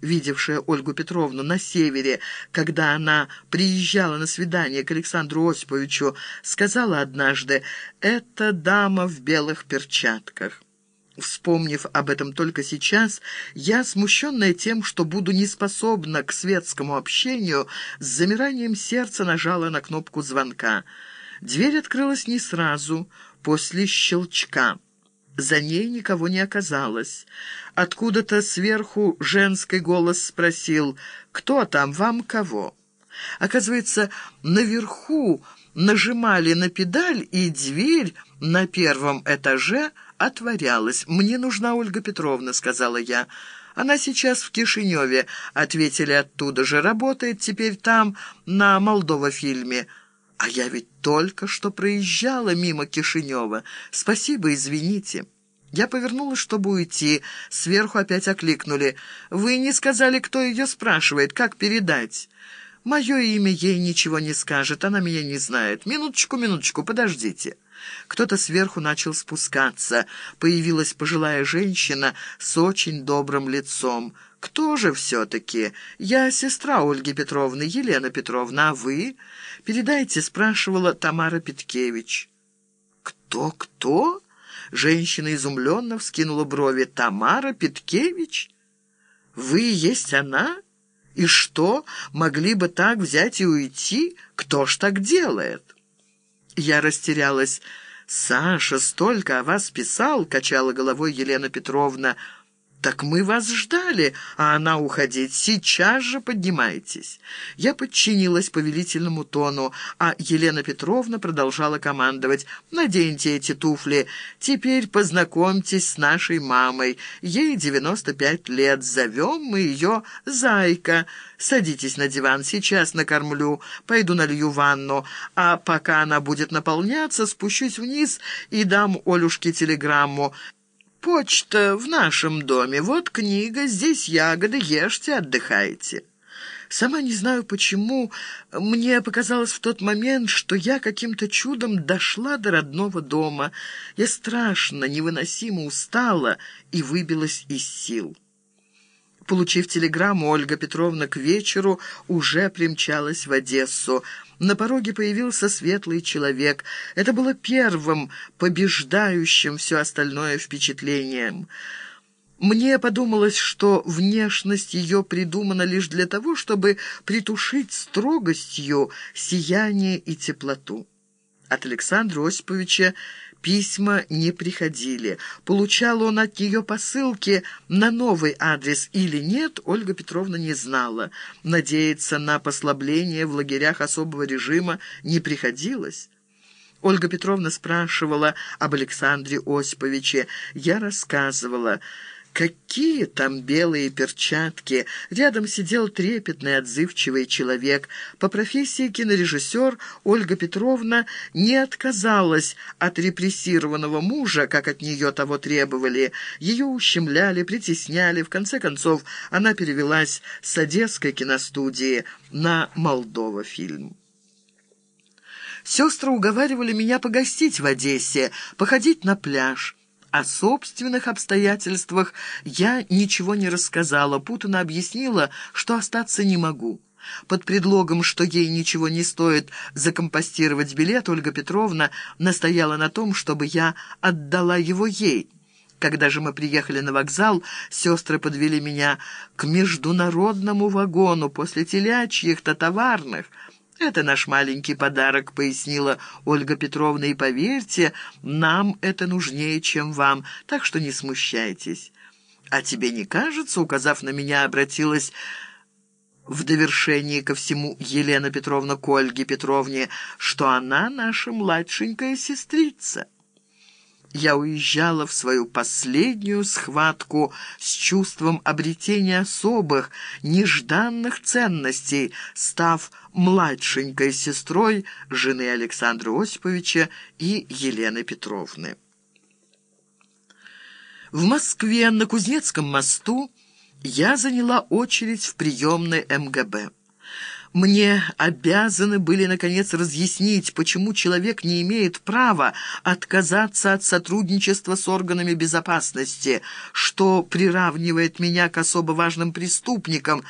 видевшая Ольгу Петровну на севере, когда она приезжала на свидание к Александру Осиповичу, сказала однажды «Это дама в белых перчатках». Вспомнив об этом только сейчас, я, смущенная тем, что буду неспособна к светскому общению, с замиранием сердца нажала на кнопку звонка. Дверь открылась не сразу, после щелчка. За ней никого не оказалось. Откуда-то сверху женский голос спросил «Кто там? Вам кого?» Оказывается, наверху нажимали на педаль, и дверь на первом этаже отворялась. «Мне нужна Ольга Петровна», — сказала я. «Она сейчас в Кишиневе», — ответили оттуда же. «Работает теперь там, на Молдова-фильме». «А я ведь только что проезжала мимо Кишинева. Спасибо, извините». Я повернулась, чтобы уйти. Сверху опять окликнули. «Вы не сказали, кто ее спрашивает, как передать?» «Мое имя ей ничего не скажет, она меня не знает. Минуточку, минуточку, подождите». Кто-то сверху начал спускаться. Появилась пожилая женщина с очень добрым лицом. «Кто же все-таки? Я сестра Ольги Петровны, Елена Петровна, а вы?» «Передайте», — спрашивала Тамара Петкевич. «Кто, кто?» Женщина изумленно вскинула брови. «Тамара Петкевич? Вы есть она? И что, могли бы так взять и уйти? Кто ж так делает?» Я растерялась. «Саша столько о вас писал», — качала головой Елена Петровна, — «Так мы вас ждали, а она уходить. Сейчас же поднимайтесь». Я подчинилась повелительному тону, а Елена Петровна продолжала командовать. «Наденьте эти туфли. Теперь познакомьтесь с нашей мамой. Ей девяносто пять лет. Зовем мы ее Зайка. Садитесь на диван, сейчас накормлю. Пойду налью ванну. А пока она будет наполняться, спущусь вниз и дам Олюшке телеграмму». «Почта в нашем доме. Вот книга, здесь ягоды. Ешьте, отдыхайте». Сама не знаю почему, мне показалось в тот момент, что я каким-то чудом дошла до родного дома. Я страшно, невыносимо устала и выбилась из сил. Получив телеграмму, Ольга Петровна к вечеру уже примчалась в Одессу. На пороге появился светлый человек. Это было первым, побеждающим все остальное впечатлением. Мне подумалось, что внешность ее придумана лишь для того, чтобы притушить строгостью сияние и теплоту. От Александра Осиповича Письма не приходили. Получал он от нее посылки на новый адрес или нет, Ольга Петровна не знала. Надеяться на послабление в лагерях особого режима не приходилось. Ольга Петровна спрашивала об Александре Осиповиче. Я рассказывала... Какие там белые перчатки! Рядом сидел трепетный, отзывчивый человек. По профессии кинорежиссер Ольга Петровна не отказалась от репрессированного мужа, как от нее того требовали. Ее ущемляли, притесняли. В конце концов, она перевелась с Одесской киностудии на Молдова фильм. Сестры уговаривали меня погостить в Одессе, походить на пляж. О собственных обстоятельствах я ничего не рассказала, путано объяснила, что остаться не могу. Под предлогом, что ей ничего не стоит закомпостировать билет, Ольга Петровна настояла на том, чтобы я отдала его ей. Когда же мы приехали на вокзал, сестры подвели меня к международному вагону после телячьих-то товарных – «Это наш маленький подарок», — пояснила Ольга Петровна, «и поверьте, нам это нужнее, чем вам, так что не смущайтесь». «А тебе не кажется?» — указав на меня, обратилась в довершении ко всему Елена Петровна к Ольге Петровне, что она наша младшенькая сестрица. Я уезжала в свою последнюю схватку с чувством обретения особых, нежданных ценностей, став младшенькой сестрой жены Александра Осиповича и Елены Петровны. В Москве на Кузнецком мосту я заняла очередь в приемной МГБ. Мне обязаны были, наконец, разъяснить, почему человек не имеет права отказаться от сотрудничества с органами безопасности, что приравнивает меня к особо важным преступникам,